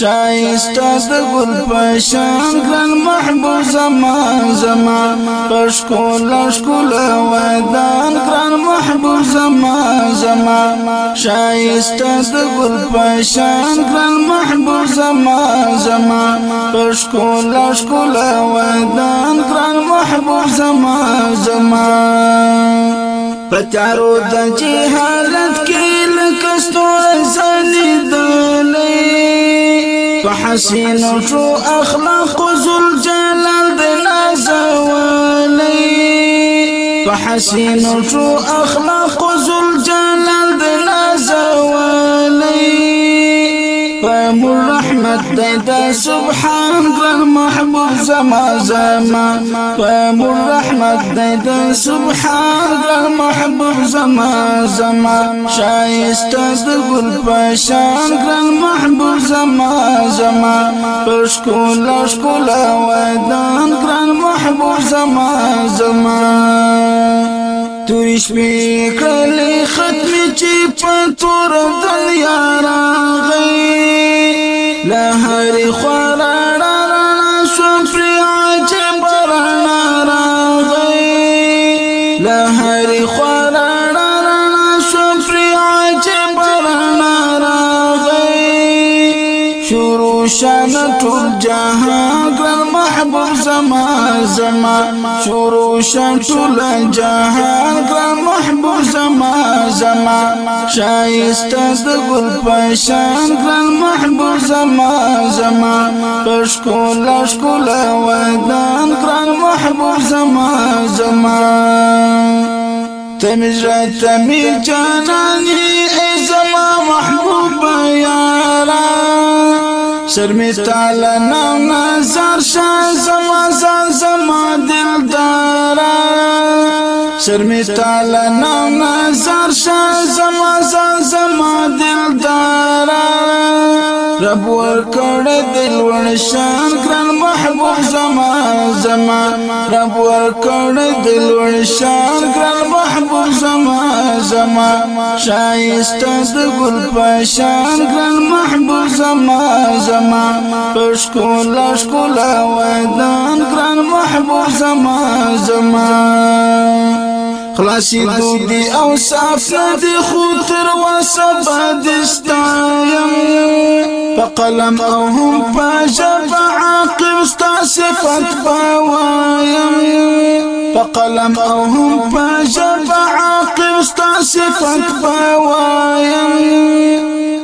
شایسته د ګل پشان ګران محبوب زما زما پښکول شکول ودان ګران محبوب زما زما شایسته د ګل پشان ګران محبوب زما زما پښکول شکول ودان ګران محبوب زما زما پتارو د جهالت کې حسین شو أخلاق ذل جلال د نازولې په حسین شو أخلاق ذل فمر رحمت دی سبحان ګران محبوب زما زما. فمر رحمت دی سبحان ګران محبوب زما زما. شایسته د ګل پشان ګران محبوب زما. زما پښکول شکول ودان ګران محبوب زما زما. توریش می کلی ختمی چی پتور دنیا راغی راغی لهر خورا شروع شان ټول جهان ګران محبوب زما زما. شروع شان ټول جهان ګران محبوب زما زما. شایسته د ګل پشان ګران محبوب زما زما. پښکول شکول ودان ګران محبوب زما زما. تمجرا تمی جانانی ای زما محبوب یارا شرمی تعالی نو نظر شا زما زما دل دارا شرمی تعالی نو نظر شا زما زما دل دارا رب ورکړ دل ون شان ګران محبوب زما زما. رب ورکړ دل ون شان ګران محبوب زما زما. شایسته د ګل پشان ګران محبوب زما زما. پښکول شکول ودان ګران محبوب زما زما. خلاصی دودی او صاف ندی خطر و سبا فقلم أو هم پاجب عاقب ستا صفت باوایم فقلم أو هم پاجب عاقب ستا صفت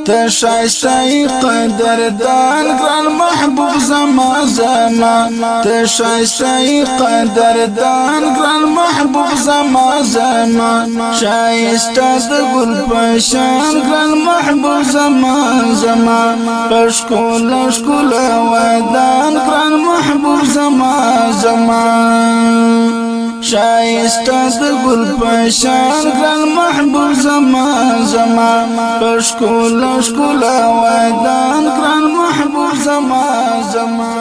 باوایم تشایشای قدردان ګران محبوب زما زما تشایشای قدردان ګران محبوب زما زما شایسته د ګل پشان ګران محبوب زما زما پښکول شکول ودان ګران محبوب زما زما شایسته د ګل پشان ګران محبوب زما زما. پښکول شکول ودان ګران محبوب زما زما